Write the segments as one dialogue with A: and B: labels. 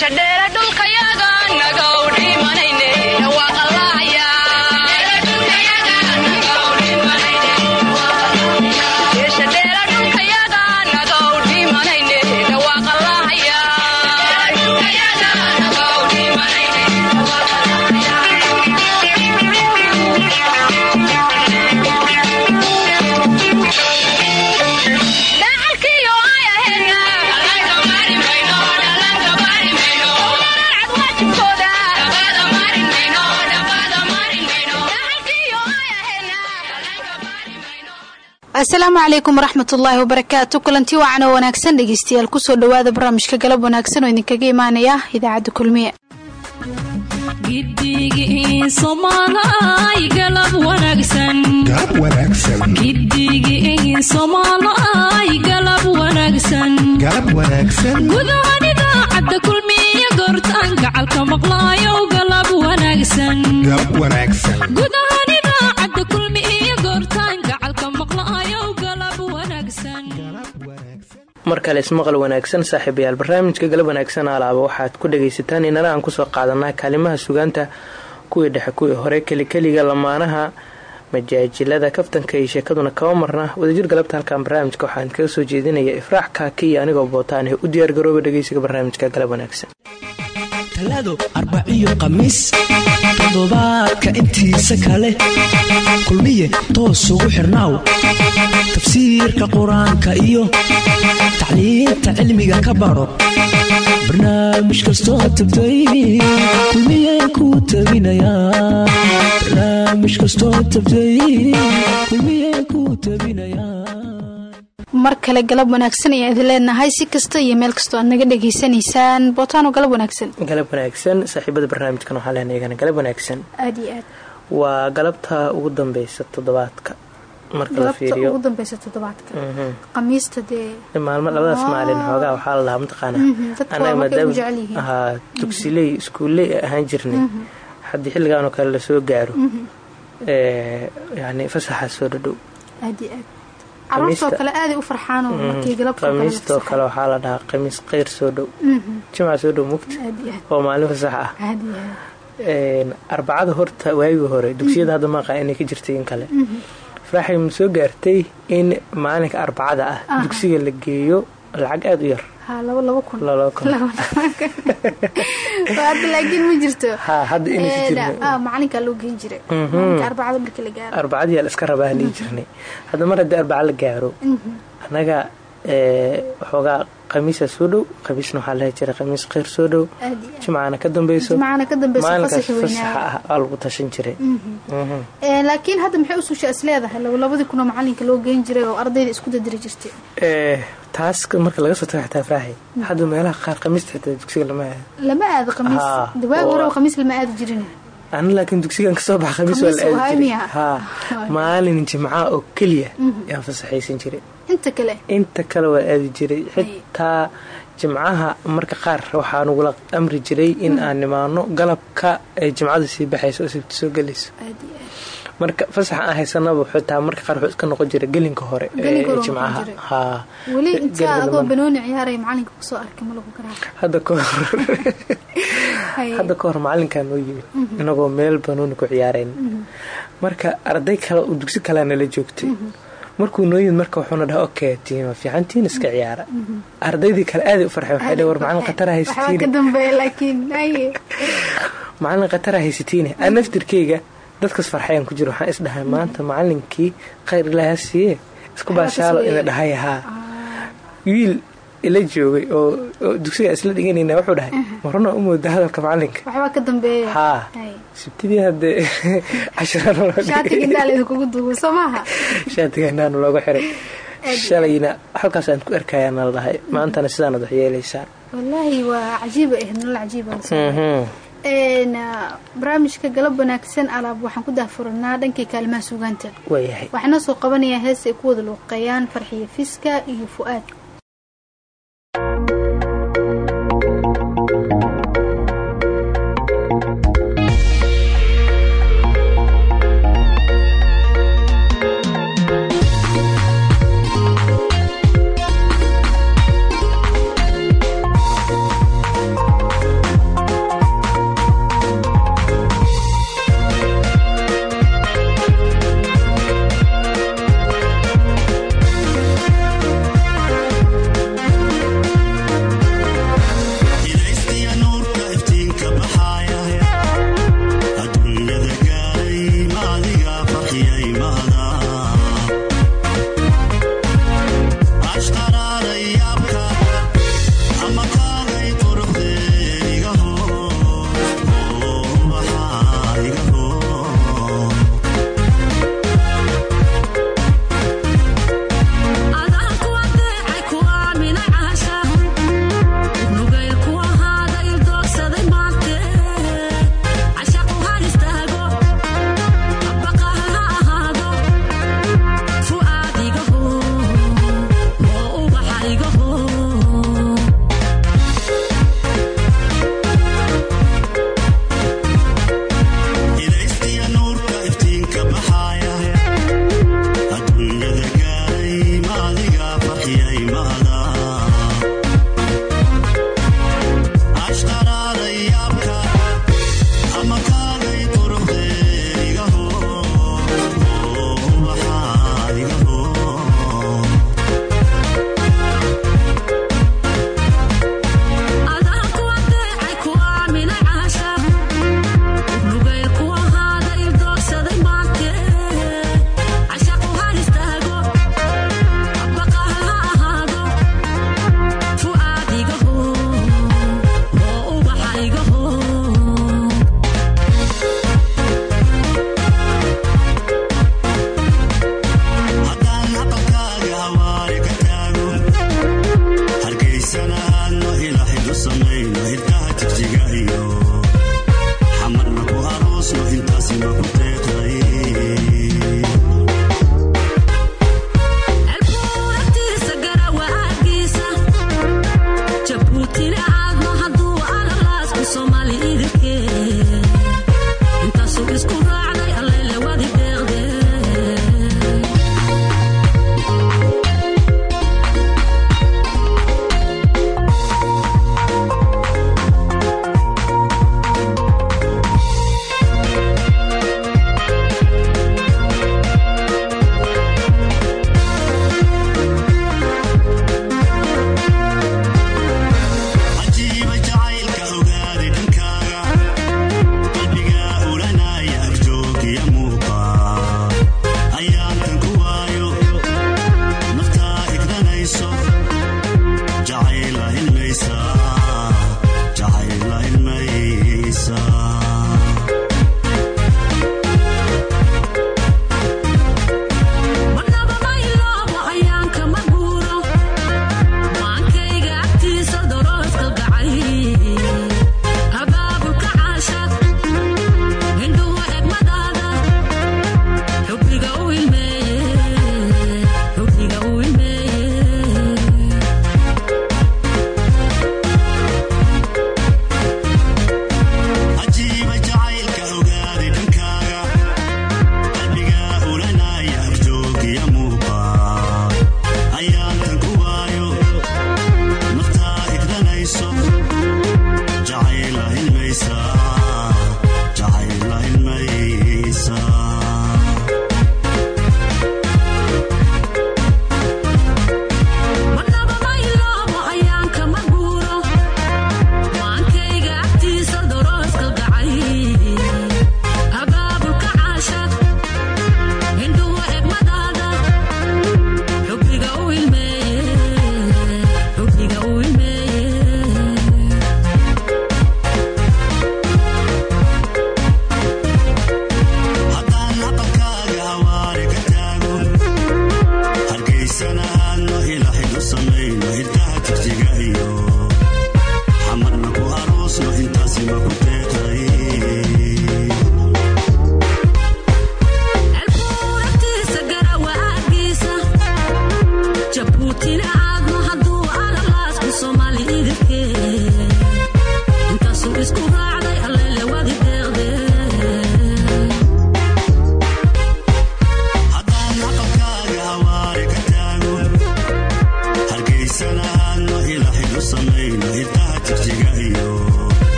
A: dheere dhulka asalaamu calaykum waraxmatullaahi wabarakaatu kulanti wacan oo wanaagsan dhegeystayaal ku soo dhawaada barnaamijka galab wanaagsan oo idinkaga imaanaya idaacadda kulmiye
B: mar kale ismaqal wanaagsan saaxiibayaal barnaamijka galab wanaagsan alaaba waxaad ku dhagaysataan inana aan ku soo qaadanaa kaalimaha sugaanta kuwii dhexe kuwii hore kelikeliga lamaanaha majaajilada kaftanka iyo sheekaduna kaba marna. Wadajir galabta halkan barnaamijka waxaan kaga soo jeedinaya ifraax kaaki iyo anigoo bootaan u diyaargarooba dhageysiga barnaamijka galab wanaagsan
C: talaado arbaciyo khamiis toddobaadka intiisa kale. Kulmiye toos ugu xirnaaw tafsiirka qur'aanka iyo tacliinta cilmiga ka baro. Barnaamij kastoo tabtay kulmiye kuu tabinayaa
A: mar kale galab wanaagsan ayaan idin leenahay. Si kasta iyo meel kastoo aad naga dhegaysanaysaan bootaano galab wanaagsan.
B: Galab wanaagsan saaxiibada barnaamijkan waxaa leenahay iyagana galab wanaagsan.
A: Aad iyo aad.
B: Waa galabta ugu dambeysa toddobaadka. Marka la fiiriyo.
A: ugu dambeysa toddobaadka. Khamiista dee.
B: Maalmo labadaas maalin xoogaa waxaa la dhahaa mataqaana anaga maadaama dugsiley iskuulley ahaan jirnay. Haddii xilligan oo kale la soo gaaro yani fasaxaa soo dhadhow
A: caruurtoo kale aaday u farxaan markii
B: galabkhamiistoo kale waxaa la dhahaa khamiis kheyr soo dhow. Jimca soo dhow mugta oo maalin fasax ah. Arbacada horta waagii hore dugsiyada hadda maaqa inay ka jirtay in kale. Faraaxay ma soo gaartay in maalinka arbacada ah dugsiga la geeyo lacag aada u yar
A: laakiin ma jirto.
B: Macalinkaa
A: loo geen jiray. Arbacada marka la gaaro.
B: Arbacadii la iska rabaa halii jirnay. Hadda mar haddii arbaca la gaaro annaga waxoogaa khamiisa soo dhow khamiisna waxaa lahi jiray khamiis kheyr soo dhow. Jimcana ka dambeyso maalinkaas fasaxa ah aa lagu tashan jiray.
A: Laakiin hadda maxay is leedahay? Labadii kunoo macalinka loo geen jiray oo ardayda isku dadiri jirtay
B: taas marka laga soo tago xitaa faraaxi hadda meelaha qaar khamiista xitaa dugsiga lama aado.
A: Lama aado khamiis. Dawaagi hore khamiis lama aadi jirin.
B: Ana laakiin dugsigan ka soo baxa khamiis waa la aadi jiray. haa. Maalin jimca oo keliya yaan fasaxaysan jiray.
A: Inta kale.
B: Inta kale waa aadi jiray. Xitaa jimcaha marka qaar waxaa nagula amri jiray in aan nimaano galabka ay jimcada sii baxayso oo sabti soo gelayso marka fasax aan haysanaba xitaa marka qaar wuxuu iska noqon jiray gelinka hore ee jimcaha. haa.
A: Weli intaa adoo banooni ciyaaray macalinka ku soo arkay ma lagu garaaca
B: hadda ka hor. Hadda ka hor macalinkaa noo yimid inagoo meel banooni ku ciyaarayn marka arday kale oo dugsi kalea nala joogtay. Markuu noo yimid marka wuxuuna dhaha okay tiima fiicantiin iska ciyaara. Ardaydii kale aaday u farxeen waxay dhaheen war macalin khatara haysatiine macalin khatara haysatiine aan naftirkeyga dadkas farxayaan ku jiro waxaan is dhahay maanta macalinkii khayr ilaaha siiye isku baashaalo ina dhahay haa wiil ila joogay oo dugsiga isla dhiganayna wuxuu dhahay maruna u mooda hadalka macalinka haa sibtidii hadee casharashaatiganaanu looga xiray. Shalayna halkaasaan ku arkayaa nala dhahay. Maantana sidaanad wax
A: cajiiba barnaamijka galab wanaagsan alaab waxaan ku dahfuranaa dhankii kaalimaha sugaanta
B: waayahay
A: waxaana soo qabanayaa hees ay ku wada luuqeeyaan farxiyo fiska iyo fu-aad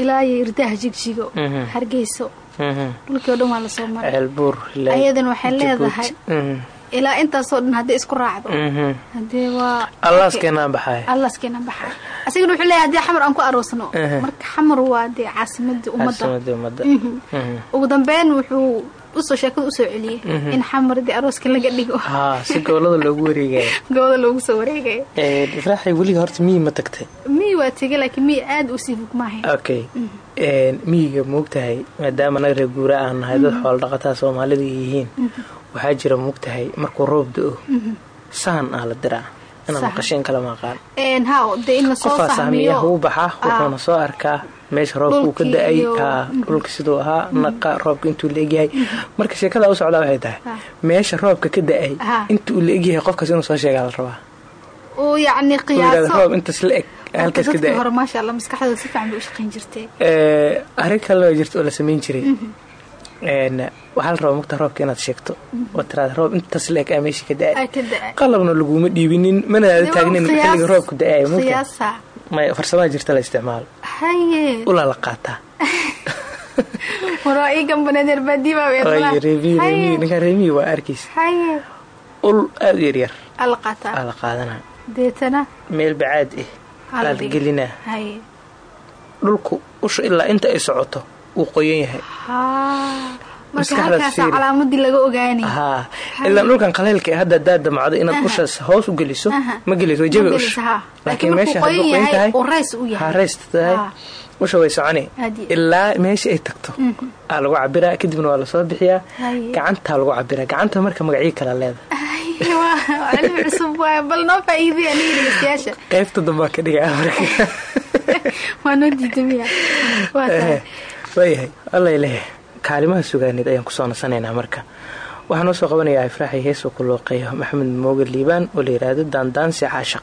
A: ilaa iyo irdaha jigjigo. Hargeyso. Dhulkii o dhan waa la soo maray.
B: Ceelbuur
A: ayadan waxay leedahay. Ilaa intaasoo dhan hadday isku raacdo. Hadee waa allaaskeena baxay. Asigana wuxuu leeyahay haddii xamar aan ku aroosno marka xamar waa dee caasimadii ummadda. Ugu dambeyn wuxuu u soo sheekada u soo celiyey in xamar dee arooska laga dhigo.
B: Haa si gobollada loogu wareegaya
A: gobada loogu soo wareegayo
B: ifraaxay weliga horta miyi ma tagtay?
A: Miyi waa tegay laakiin miyi aada u sii fog maahay
B: okay miyiga moogtahay maadaama naga reer guura aan nahay dad xoolo dhaqataa soomaalida yihiin. Waxaa jira moogtahay markuu roob do-o saan aa la diraa inaan maqasheen kala maqaan.
A: Ha dee in la
B: soo
A: sahmiyo.
B: u baxa wuxuuna soo arkaa meesha roobka uu ka da'ay. dhulka siduu ahaa naqa roobka intuu la egyahay. Marka sheekada u socdaa waxay tahay
A: Ha.
B: meesha roobka ka da'ay inta uu la egyahay qofkaas inuu soo sheegaa la rabaa. Roob intaas la eg halkaas ka
A: dadkii
B: da'ay.
A: hore maasha allah maskaxdooda si fiican bay u shaqayn jirtay
B: Eh, kaloo jirta oo la samayn jiray. Een, waxaa la rabaa mugta roobka inaad sheegto. Oo tiraada roob intaas la eg aa meesha ka da'ay. Qalabna laguma dhiibinin mana aada
A: Dee waa
B: taagnin
A: qiyaas-
B: xilliga roobka da'ay mugta
A: qiyaasa
B: may farsamada jirta la isticmaalo ulaa la qaataa ninkaan reemiyi waa arkiis ul aada u yaryar aa la qaadanaa meel bacaad ah aa la
A: dhiga.
B: gelinaa dhulku usha ilaa inta ay socoto wuu qoyan yahay
D: ilaa dhulkan qaleylka hadda hadaad damacdo inaad ushaas hoos u geliso ma geliso jabi ush. laakiin meesha tahay. Usha way soconi ilaa meesha ay tagto. Aa lagu cabiraa kadibna waa la soo bixiyaa. Gacantaa lagu cabiraa gacanta marka magacyo kala leedahay. Qaybta dambaa ka dhigaawaayahay alla leeyahay kaalimaha sugaaneed ayaan ku soo nasanaynaa marka. Waxaa noo soo qabanayaa ifraaxi heesoo ku looqeeyo maxamed mooga liibaan oo la yidhaahdo daandaansi caashaq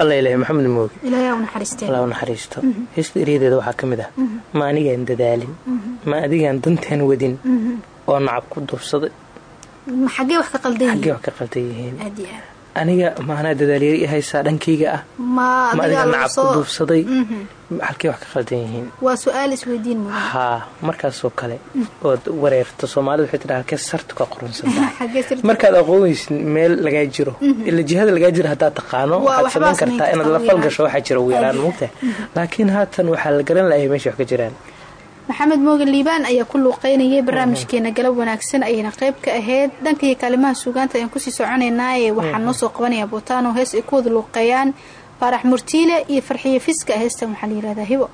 B: alla ilahay maxamed mooge alla u naxariisto. Heesta eryadeeda waxaa ka mid ah. Ma anigaan dadaalin. Ma adigaan dantaan wadin. Oo nacab ku duubsaday
A: xagee wax ka qaldan
B: yihiin aniga maanaa dadaalyari i haysaa dhankayga ah. Ma adiga nacab ku duubsaday? Halkey wax ka qaldan yihiin.
A: Waa su'aal isweydiin mudan
B: haa markaasoo kale ood wareerto soomaalida waxay tidhaha halkee sartu ka qorunsantahay markaad aqoonaysid meel lagaa jiro ila jihada lagaa jiro haddaad taqaano waxaad samayn kartaa inaad la falgasho waxaa jira ugu yaraan laakiin haatan waxaa la garan lahay meesha wax ka jiraan
A: maxamed moogan liibaan ayaa ku luuqeynayay barnaamijkeena galab wanaagsan ayayna qayb ka ahayd. Dhankaiyo kaalimaha suugaanta ayaan ku sii soconaynaaye waxaan noo soo qabanayaa buutaano hees ay ku wada luuqeeyaan faarax murtiile iyo farxiyo fiska heestan waxaa la yihahdaa hibo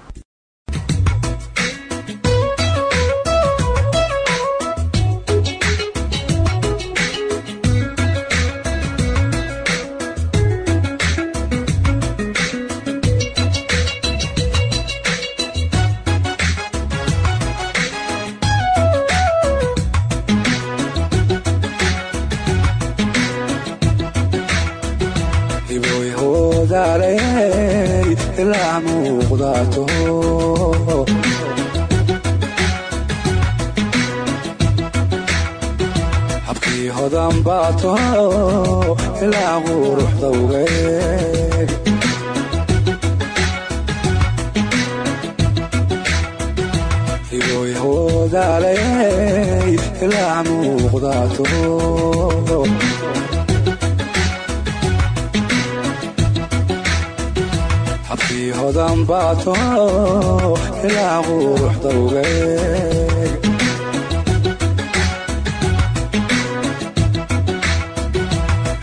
E: habkii hodan baato ilaa quruxda ugeeg higoyhoodaaley ilaa muuqdaato habkii hodan baato ilaa quruxda ugeeg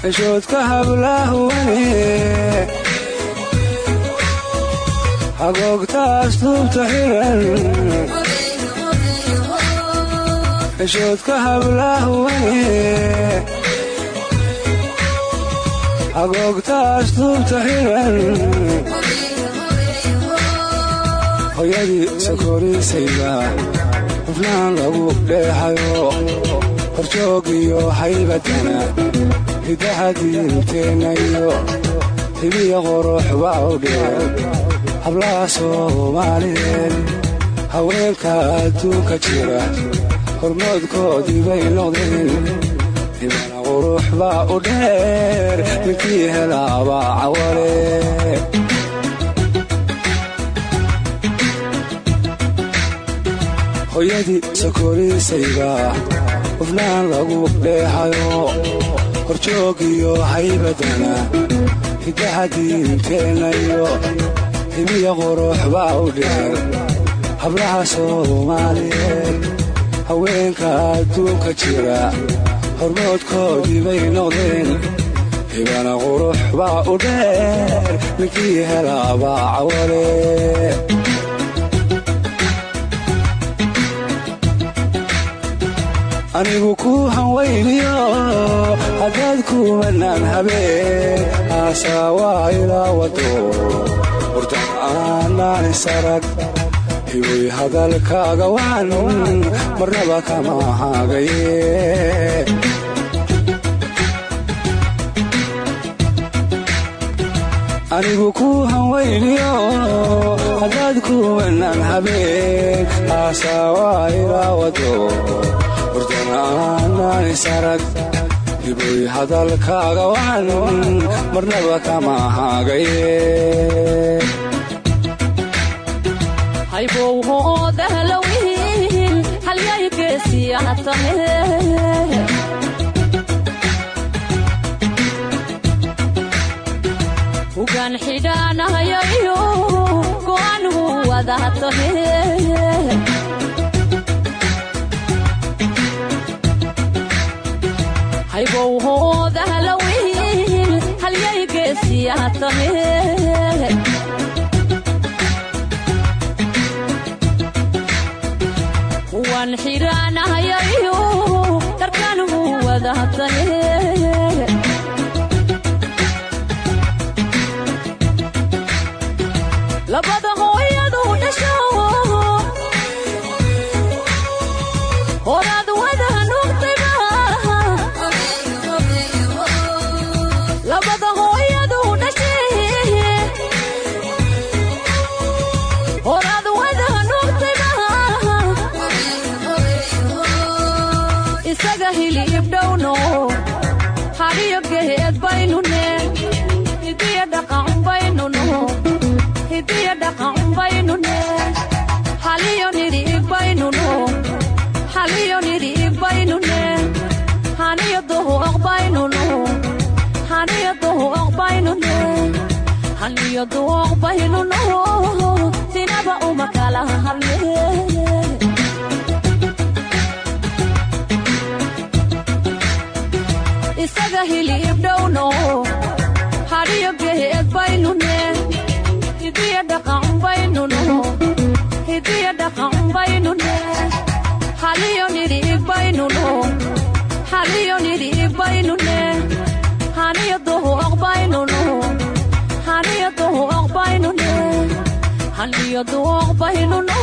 E: xishoodka hablahwe hagoogtaas duubta xiran xishoodka hablaahwane hagoogtaas duubta xiran hooyadii sokorisayda xufnaan lagu dheexayo horjoog iyo haybadana hidaha diinteennayo hibiya qurux baa u dheer hablaha soomaaliyeed haweenka adduunka jira hormoodkoodii bay noqdeen hibana qurux baa u dheer ninkii helaabaa cawale hooyadii sokorisayda hufnaan lagu dheexayo horjoog iyo haybadana hidaha diinteennayo hibiya qurux baa u dheer. Hablaha soomaaliyeed haweenka adduunka jira hormoodkoodii bay noqdeen hibana qurux baa u dheer. Ninkii helaabaa cawale anigu ku hanwayniyo haddaad kumanaan habeen aasaawaa ilaa wado hurdan aanaan isarag hiway hadalkaaga wacan marnaba kama hagaye anigu ku hanwayniyo haddaad kumanaan habeen aasaawaa ilaa wado hurdanaaananisarag hiboy hadalkaaga wacan marnaba kama hagaye
F: haybowhoodahalowihin halyaygeesiyahatame ugan xidhaanahayayo go'aangu wadahatame haniyo dohoq baynuno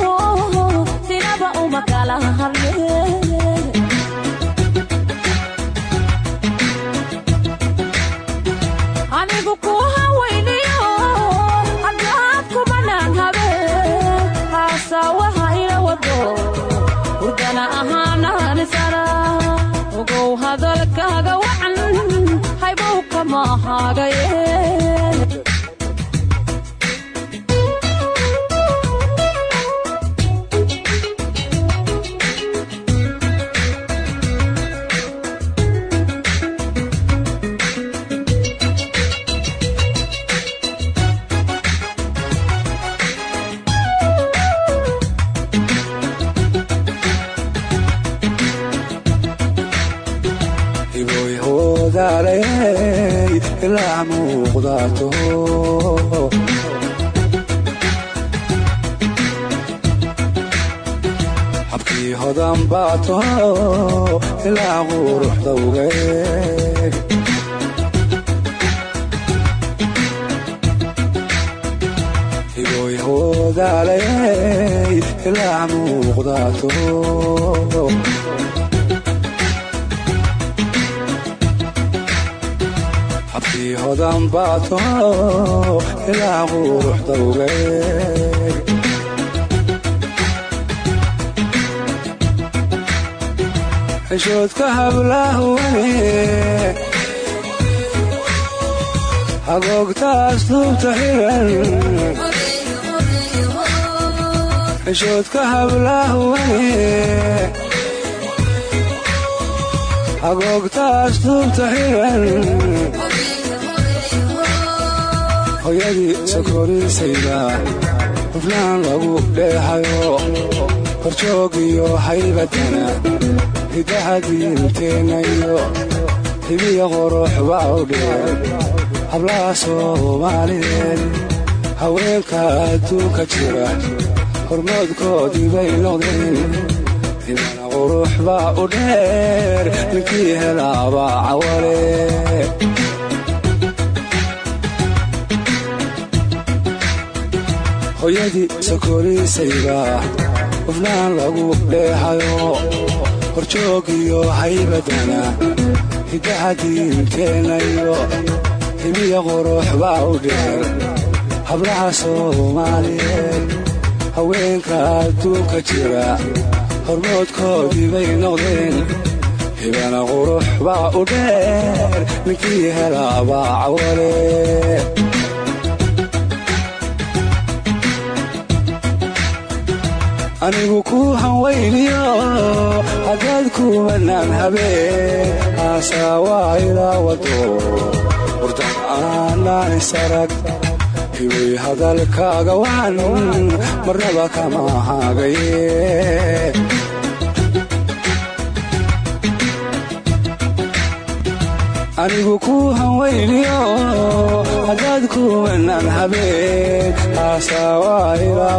F: sinaba uma kala hadle anigu ku hawayniyo
E: dhaato habkii hodan baato ilaa qurux dawgeed higoy hoodaalay ilaa muuqdaato habkii hodan baato ilaa quruxda ugeeg xishoodka hablaahwane hagoogtaas duubta xiran xishoodka hablaahwane hagoogtaas duubta xiran hoyadii sokorisayda hufnaan lagu dheehayo horjoogiyo haybadana hidaha diinteennayo hibiya u dheer hablaha soomaaliyeed haweenka adduunka jira hormoodkoodii bay noqdeen hibana qurux baa u dheer ninkii helaabaa cawale hoyadii sokorisayda hufnaan lagu dheehayo horjoogiyo haybadana hidaha diinteennayo hibiya qurux baa u dheer. Hablaha soomaaliyeed haweenka adduunka jira hormoodkoodii bay noqdeen hibana qurux baa u dheer. Ninkii helaabaa cawale anigu ku hanwayniyo haddaad kumanaan habeen. Aasaawaa ilaa wado hurdan aanaan isarag hiway hadalkaaga wacan marnaba kama haagaye anigu ku hanwayniyo haddaad kumanaan habeen. Aasaawaa ilaa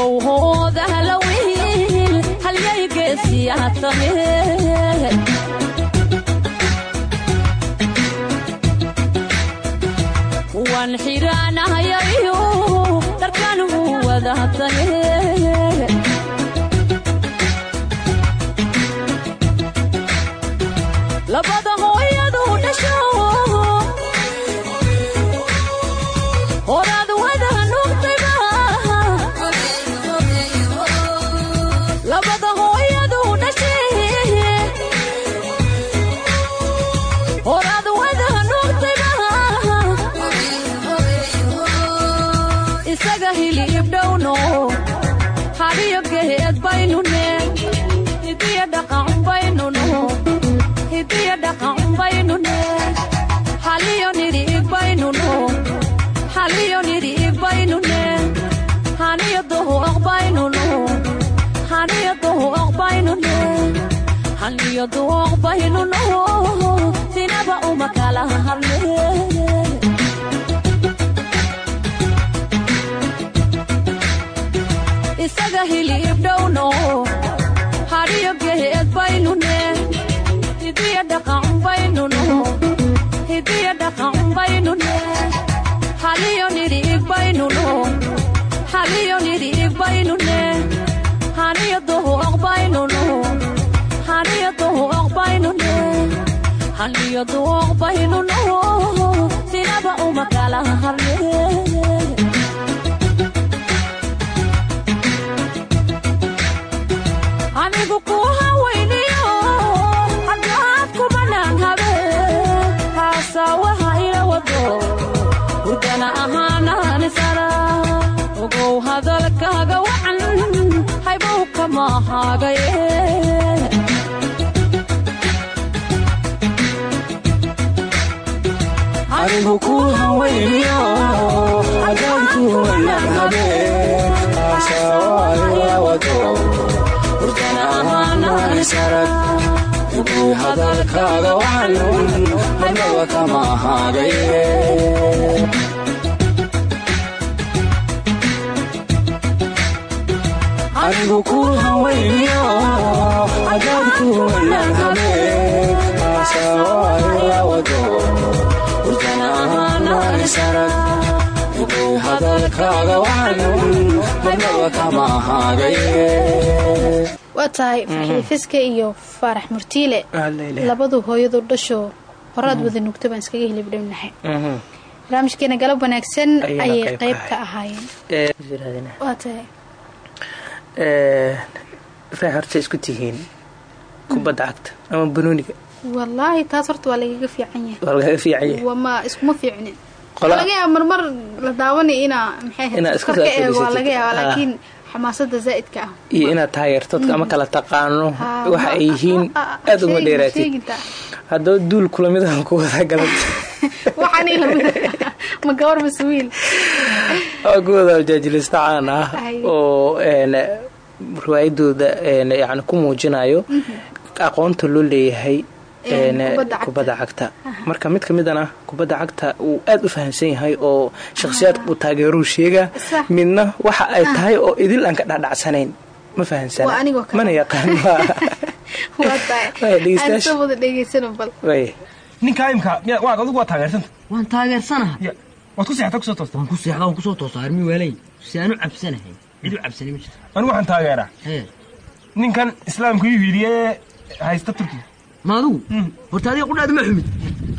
F: iyo go'aangu wadahatame haybow hoodahalowihin halyaygeesiyahatame wan xidhaanahayo iyo dharkaangu wadahatame duoq baynunu sinaba uma kala harne haniyo duoq baynunu sinaba uma kala harne anigu ku hawayniyo haddaad kubanaan habe haasawaha ila wado hurdana ahaanaan sara ogow hadalkaaga kama hagaye
E: anigu ku hawayniyo haddaad ku wanaan habeen aasawaaywado hurdana ahaanaysarag uguy hadalkaaga waxan madnaba kama hagaye anigu ku hawayniyo haddaad ku wanaan habeen uguy hadalkaaga kama
A: waa tahay iyo faarax murtiile labadu hooyadu dhasho horaad wada nugta baan iskaga hilibdhownahay barnaamijkeena galab wanaagsan ayay
B: qayb
A: qayb
B: ka
A: ahaayeen waa tahay
B: Ee, waxay horta isku tihiin kubadda cagta ama banooniga
A: wallaahi taas horta waa lagaga fiican yahay
B: waa lagaga fiican yahay
A: wama iskuma fiicnin marmar la daawanay inaa maxay ahayd?
B: Inaad iska
A: kor ka
B: soo
A: eego waa
B: fadhiisatid.
A: laga yaaba
B: Ah.
A: laakiin xamaasada zaa'idka
B: iyo inaad taageerto dadka ama kala taqaano. Waxa ay yihiin
A: ah, ah,
B: aad uma dheeraatid. haddaba duul kulamidahan ku wada galad. Oo ku wada jaajilista caan ah oo een, riwaayadooda een, yani ku muujinayo aqoonta loo leeyahay
A: kubadda cagta.
B: Marka mid ka midana kubadda cagta uu aad u fahamsan yahay oo shakhsiyaadka uu taageeruu sheega
A: Sax.
B: midna waxa ay tahay oo idil aan ka dhacdhacsanayn ma fahamsana? Mana yaqaan.
G: ninkaa imka miya waa adigu waa taageersanta
H: waan taageersanahay.
G: Waad ku seexata ku soo toosta
H: waan ku seexda waan ku soo toosaa armi waalay. Si aan u cabsanahay cid u cabsanay ma jirto.
G: Anigu waxaan taageeraa. Ninkan islaamka ii hiiliyee haysta turkiga
H: ma adigu
G: Mm.
H: horta adiga qudhaada ma xumid.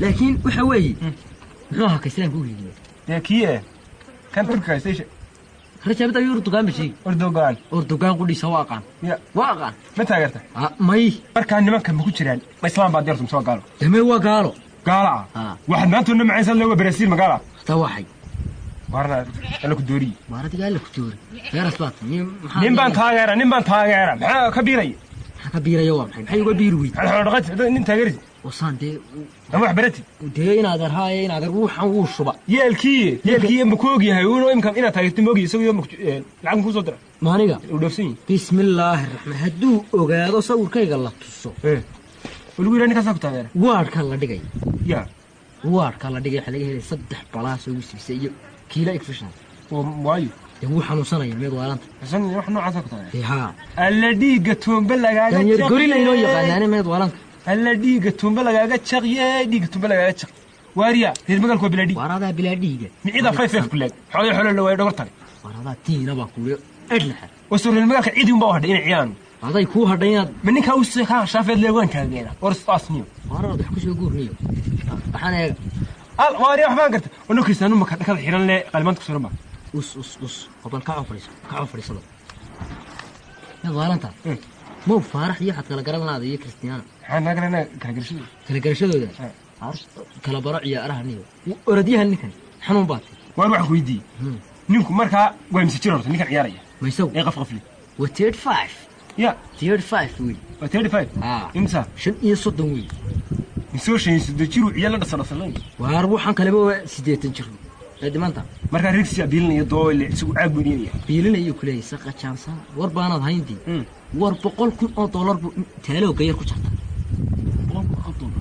H: Laakiin waxa weeye muxuu ahaa ka islaamka u hiiliya
G: dee kii e kan turkiga haysta isha
H: rajaabid ayuu urdugaan ba sheegi
G: ordogaan
H: urdugaan qudhiisa waa aqaan. Waa aqaan.
G: Ma taageerta?
H: May.
G: Markaa nimanka ma ku jiraan? Ma islaam baa deertum soo gaalo?
H: Damee waa gaalo.
G: Gaala? Ah waxaad maantoona macaysan le waa brasiil magaala
H: hataa waxay.
G: Waarna alla ku
H: joori feeras baad nin
G: baan taageera nin baan taageera maxaa ka biiraya
H: biiraya waa maxay? Maxay uga biiri weyd wasaan dee
G: wax barati
H: dee inaad arhaaye inaad ar ruuxan wuu shuba.
G: Yeelkiiye yeelkiiye ma ku ogyahay uno imka inaad taageerto ogyahay isagoo lacag ku soo dira.
H: Maaniga
G: uu dhoofsan yahay.
H: Bismillaahi raxmaan hadduu ogaado sawirkayga la tuso.
G: Eh. waligu yidhaa ninkaasaa ku taageera?
H: Waadhka la dhigay?
G: Ya.
H: Waadhka la dhigay? Waxaa laga helay saddex balaas oo wisibisa iyo kiila egfishan
G: oo waayo
H: wuu xanuunsanaya meed waalanta
G: ku alla dhiigga tuumbe lagaaga
H: gorila inoo yaqaanaane meed waalanta
G: alla dhiigga tuumbe lagaaga jaq yee dhiigga tuumbe lagaaga jaq waariya reer magaalku waa bilaadhiig
H: waaradaa bilaa dhiiga
G: micida five five kuleeg xoolo xoolo la waayo dhogor tale
H: waaradaa tiina baa kuuyo. Edlaxa
G: wasoo reer magaalka ciidii unbaa u hadhay inay ciyaan
H: aday kuu hadhay inaad
G: ma ninkaa u kaa shaafeed leegaan taageera war asniyo
H: waarada wax ku soo guurniyo waxaan eega
G: waariya waxbaan garta. Wano kristaanu maka dhakada xiran le qalimaanta ku suran ba Mm.
H: mow faarax iyo waxaad kala garan laada iyo kristiyaana
G: garanaa kala
H: baro ciyaaraha niyo orodyahan ninkan xanuun baatay
G: waan waxaan ku weydiiyey ninku markaa waa mise jir horta ninkan ciyaaraya
H: maysaw
G: ee qaf qafli
H: waa tird five.
G: Ya
H: tird five wey
G: waa thirty five? Imsa
H: shan iyo soddon wey
G: misoo shaynsado jiru ciyaal la dhasadhasalan
H: waar waxaan kaleba waa siddeetan jir eedi maanta
G: markaa reerkiisa biilinaya doole isagu caag buu dhiinaya
H: biilina iyo kuleeyay saqa jaansan war baanaad hayndii
G: Mm.
H: war boqol kun oo dollar buu taalowga yar ku jarta.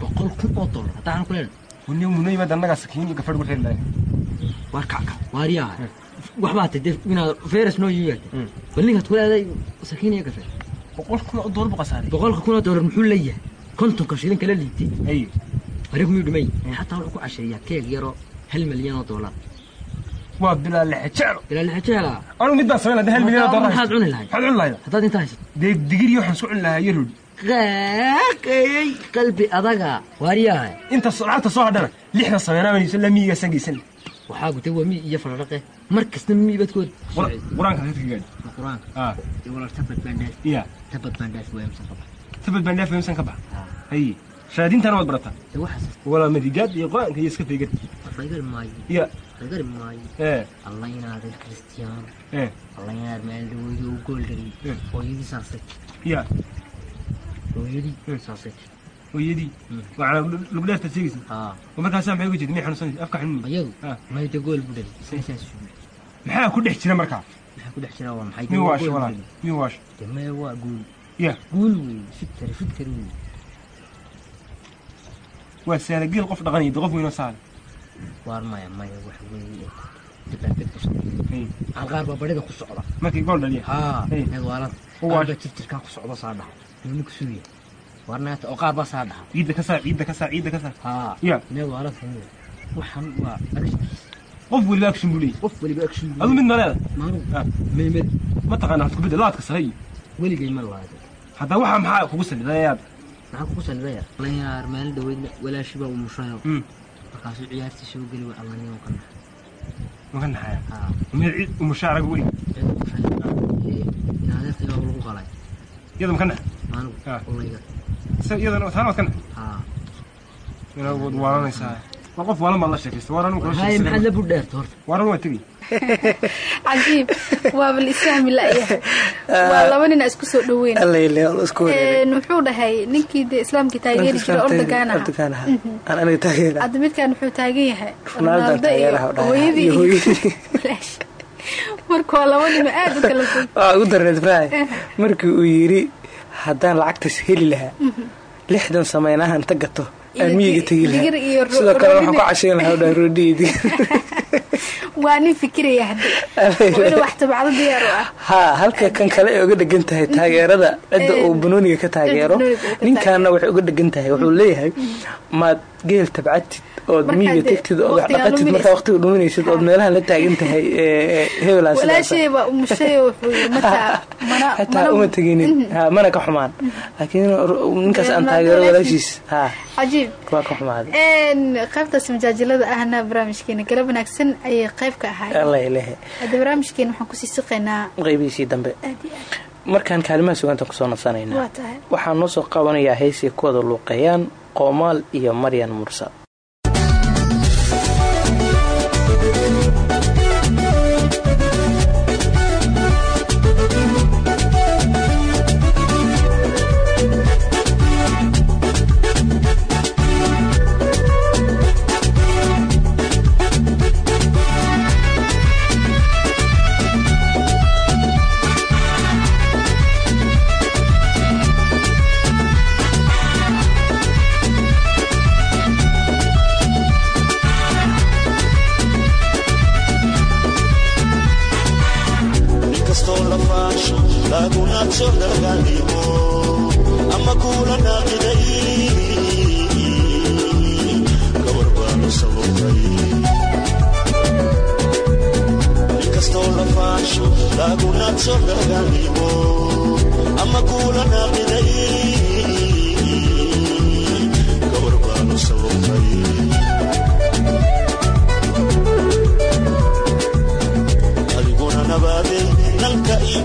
H: Boqol kun oo dollar. Hadda waxaan ku leenahay
G: wani muno yimaada annagaa sakiin gafadh waxay lahayn
H: waar kacka waaryaha waxbaa tay dee inaad feres noo yimaada bal ninkaad ku leedahay sakiin iyo gafe
G: boqol kun oo doolar buu khasaaray
H: boqolka kun oo dollar muxuu leeyahay? Kontonka shilin kala liitay.
G: Ay
H: arigu miyuu dhimay xataa wuxuu ku casheeyaa keeg yaroo hal milyan oo dollar
G: waa bilaa lexe jeclo
H: ilaa lixa jeela
G: anigu mid baan samayn lahaa hal milyan oo doolar
H: maxaad cuni lahayd
G: maxaad cuni lahayd
H: haddaad intaa haysato
G: dee digir iyo waxaan isku cuni lahaa iyo roodhi
H: qaaqeeyey qalbi adaga waaryaha
G: inta lacagta soo hadhana lixda sameynaabanayso lamiigaasan geysan
H: waxaa gutay waa mi iyo faradhaqe mar kasta mi badkood
G: qur'aanka dadka gaadhi
H: qur'aanka iyo walaal tabad baandhaaf
G: iya
H: tabad baandhaaf waa imsan qaba
G: tabad baan dhaafayamsan ka bax hay shahaadiintana waad barataa walaa madigaad iyo qur'aanka iyo iska feegan ya
H: hooyadii
G: lagu dheertaad sheegaysa. Oo markaasaa maxay uga jeed miyay xanuunsanaysa afka xanuun. Maxaa ku dhex jira markaa? Mi
H: Dee waa
G: waasho
H: gool bu
G: walaal.
H: dhaliy.
G: mi waasho
H: de maya waa guul
G: ya
H: guul wey fitkari fitkari wey
G: waa saadageel qof dhaqanaya de qof weynoo saale
H: waar maya maya wax weeye dabaabed ku socda. Alqaar baa badhida ku socda.
G: Markii gool dhaliya.
H: Haa
G: Hey.
H: eed waalad
G: U
H: qaar
G: waash.
H: baa jirjirkaa ku socda saa dhaha nima ku sugiya waarnaata oo qaar baa saa dhaha
G: ciidda ka saar ciidda ka saar ciidda ka saar.
H: Haa
G: Ya.
H: eed waalad haya waxaan waa actionkiisa
G: qof weliba action buu leeyahy
H: qof weliba action
G: adu mid ma leeda
H: maanu
G: Ah.
H: meymad
G: ma taqaana waxaad kubedda laadka sare iyo
H: weligay ma laada
G: haddaa waxaa maxaa kugu salidayaad
H: maxaa kugu salidaya lanyaar meel dhaweydna walaashi baa umushayo
G: Mm.
H: markaasuu ciyaartii soo geli waa allanimo ka nax
G: maka naxaya
H: haa
G: miyaad ciid umushaaraga weyn
H: cid umushayo inaadeertayga lagu qalay
G: iyada maka nax
H: maanugu
G: Ah.
H: ulayga
G: iyadana taana waad ka nax
H: haa
G: inaad waad waalanaysaa waa qof waalan baad la sheekaysta waaran
H: maxaad la budheerta horta
G: waaran waa tegay
A: cajiib waaba la isfahmi la'yahay waa laba nin isku soo dhaweyn wuxuu dhahay ninkii dee islaamkii taageeri jira ordagaan aha
B: ordagaan aha aan aniga taageera
A: hadda midkaan wuxuu taagan yahay.
B: Ronaldo
A: Ronaldo iyo hooyadii. Marka waa laba nin oo aad u kala fog
B: waa ugu darneed faraay markii uu yidhi haddaan lacagtaas heli lahaa lixdan samaynaha inta gato aan miyiga tegi lahaa sidoo kale waxaan ku cashayn lahaa roodhiydi
A: waa nin fikiraya hadda oo inuu wax tabcado diyaar u ah.
B: Haa halka kan kale ay uga dhegan tahay taageerada cidda uu banooniga ka taageero. Ninkaana waxay uga dhegan tahay. Wuxuu leeyahay maad geel tabcatid ood miyiga tegtid ood wax dhaqatid markaa waqtiga dhuminaysid ood meelaha la taagan tahay ee hebelaan sidaas
A: walaashay baa umushay oo wuxuu yiri markaa mana
B: hataa
A: mana
B: uma teginin ha mana ka xumaan. Laakiin ninkaas aan taageero
A: walaashiis.
B: waa ka xumaaday
A: Wanaagsan ayay qayb ka barnaamijkeena waxaan ku sii siqaynaa.
B: Qaybihiisii dambe. Markaan kaalimaha sugaanta ku soo
A: nadsanaynaa tahay.
B: waxaan noo soo qabanayaa heysay ku wada luuqeeyaan qoomaal iyo maryan mursal
I: faasho laguna soo dhagaanimo ama kuula naaqiday gabar baanu sababay adiguna nabaaday nalka ii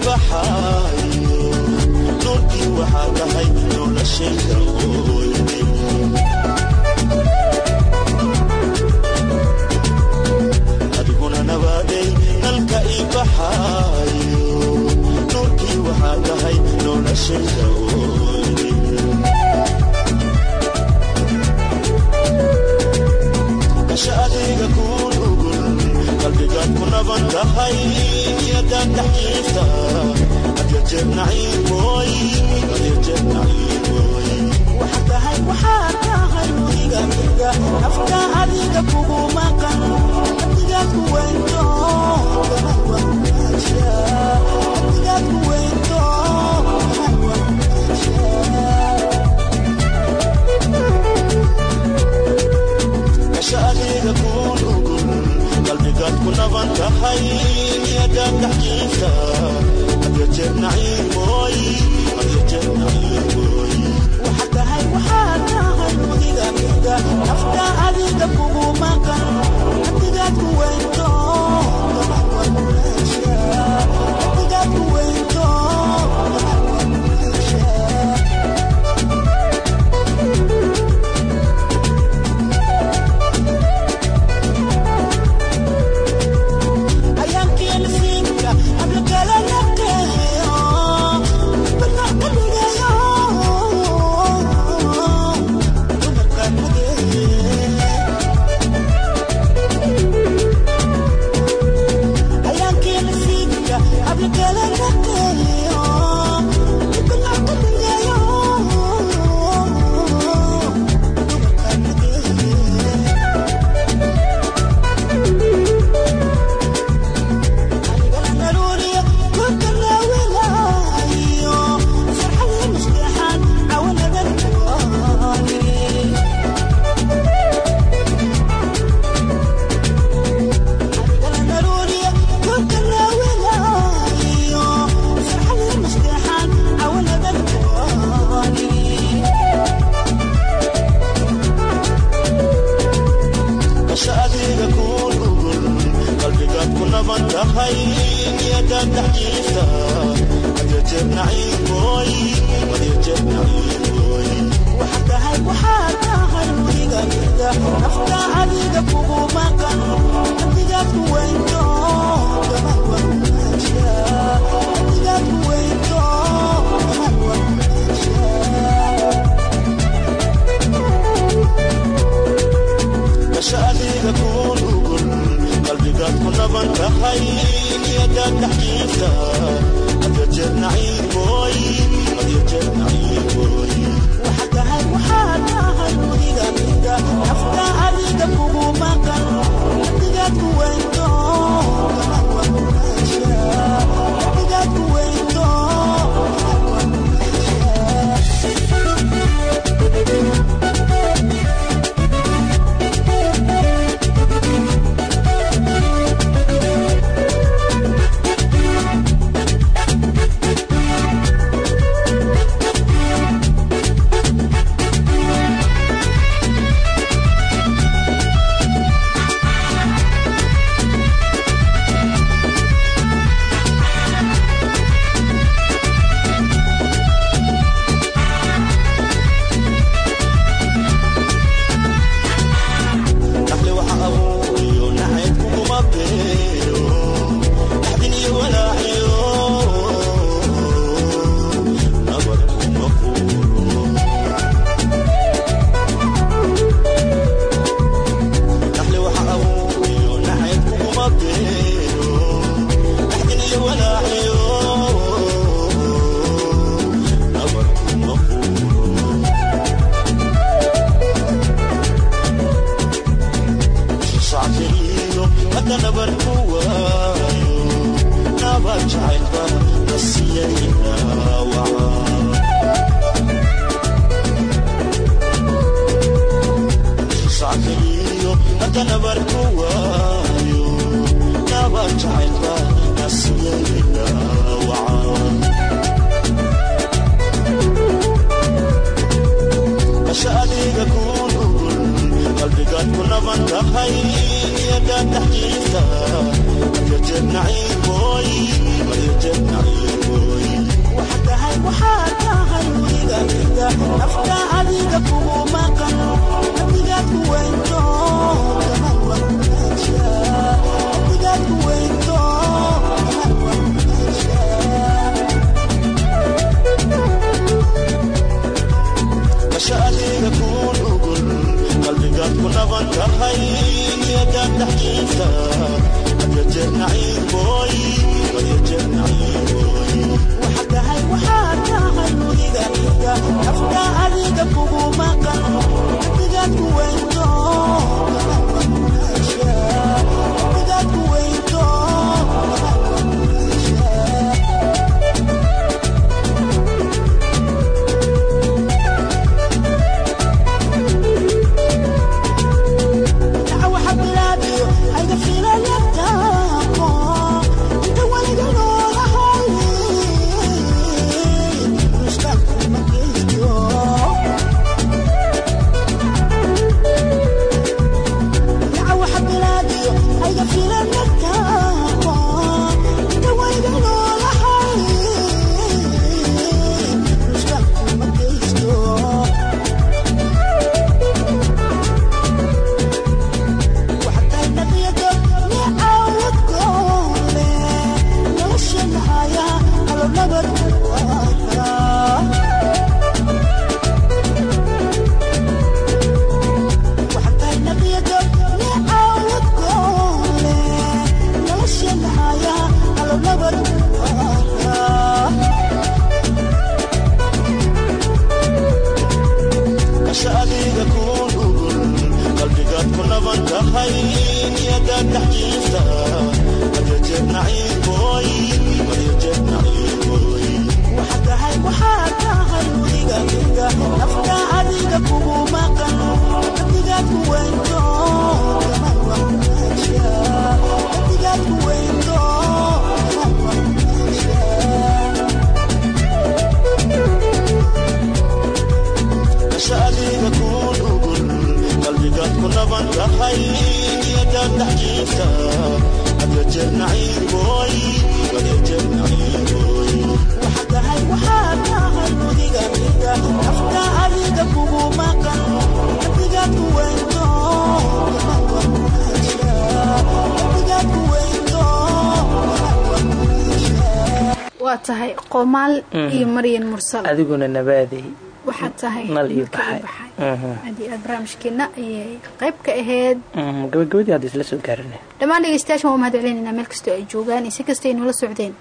I: iyo
F: maryan mursal
B: adiguna nabaadey
F: waxaad tahay
B: nal iyo baxay.
F: aad barnaamijkeena ayay qayb ka ahayd
B: Mhm, gabagabadii hadda isla soo gaarina
F: dhammaan dhegeystayaashan waa mahad celinaynaa meel kastoo ay joogaan. Si kasta ay noola socdeen.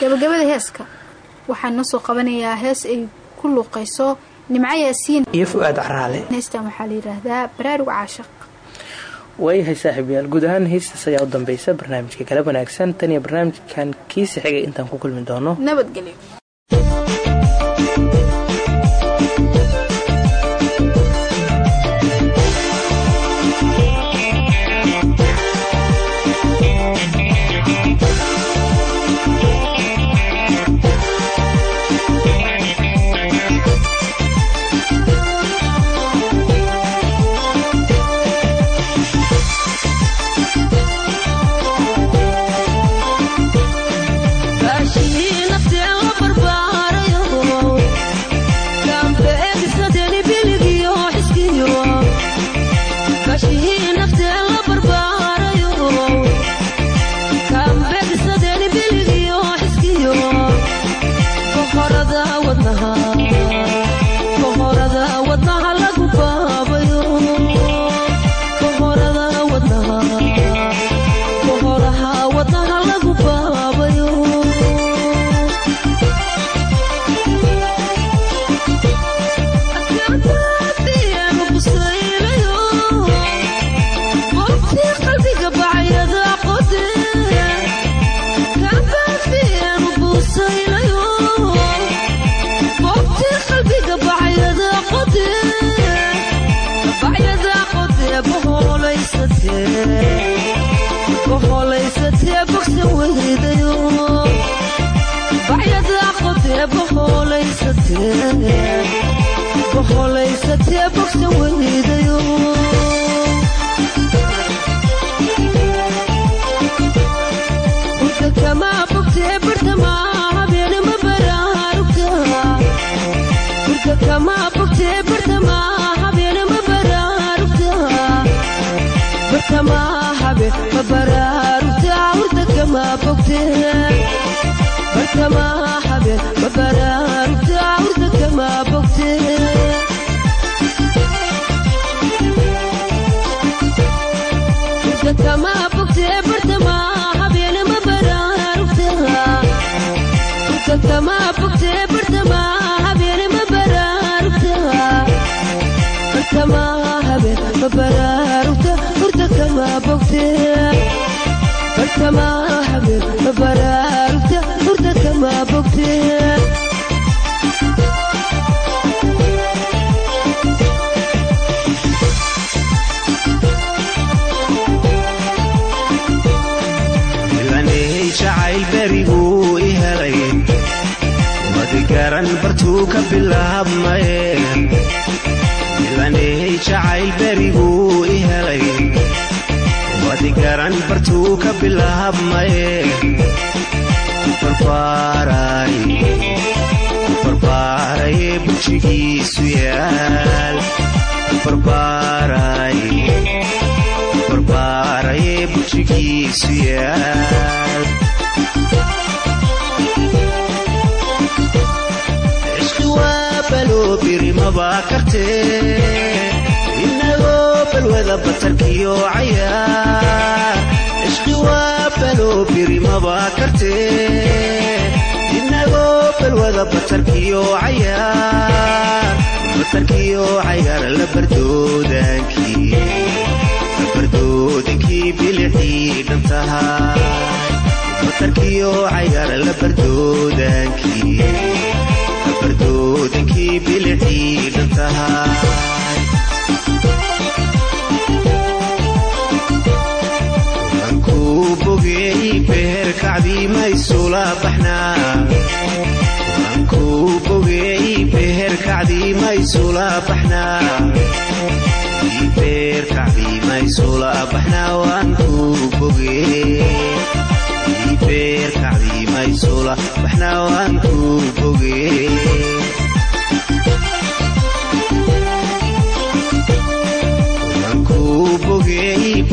F: Gabagabada heeska waxaan noo soo qabanayaa hees ay ku luuqayso nimco yaasiin.
B: Iyo fu-aad caraale
F: heestan waxaa la yidhaahdaa baraarug caashaq
B: waayahay saaxiibayaal guud ahaan heestaas ayaa u dambeysa barnaamijka kala wanaagsan. Tan iyo barnaamijkan kiisi xigay intaan ku kulmi doono.
F: Nabadgelyo
J: bogtee Bartamaa habeenima baraarugta Urta
K: bilaabmaye ilaney jacayl beriguu i helay. Madigaran bartuu ka bilaabmaye barbaaray barbaaraye bujigiisu yaal. Barbaaray barbaaraye bujigiisu yaal baloo birimabaa kartee. Inagoo balwada batarkiyo cayaar cishqi waa baloo birimabaa kartee. Inagoo balwada batarkiyo cayaar batarkiyo cayaar la bardoodankii bardoodankii bilicii dhan tahay batarkiyo cayaar la bardoodankii bardoodankii bilicii dhan tahay wankuu bogeey beher kacdii maysula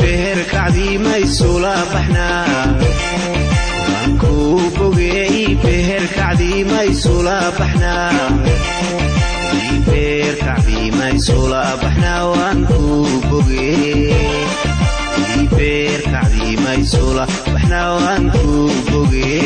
K: bogeey beher kacdii maysula baxnaa waankuu bogeey beher
F: biimaysula baxnaa iibeerka biimaysula baxnaa waan ku boge iibeerka biimaysula baxnaa waan ku boge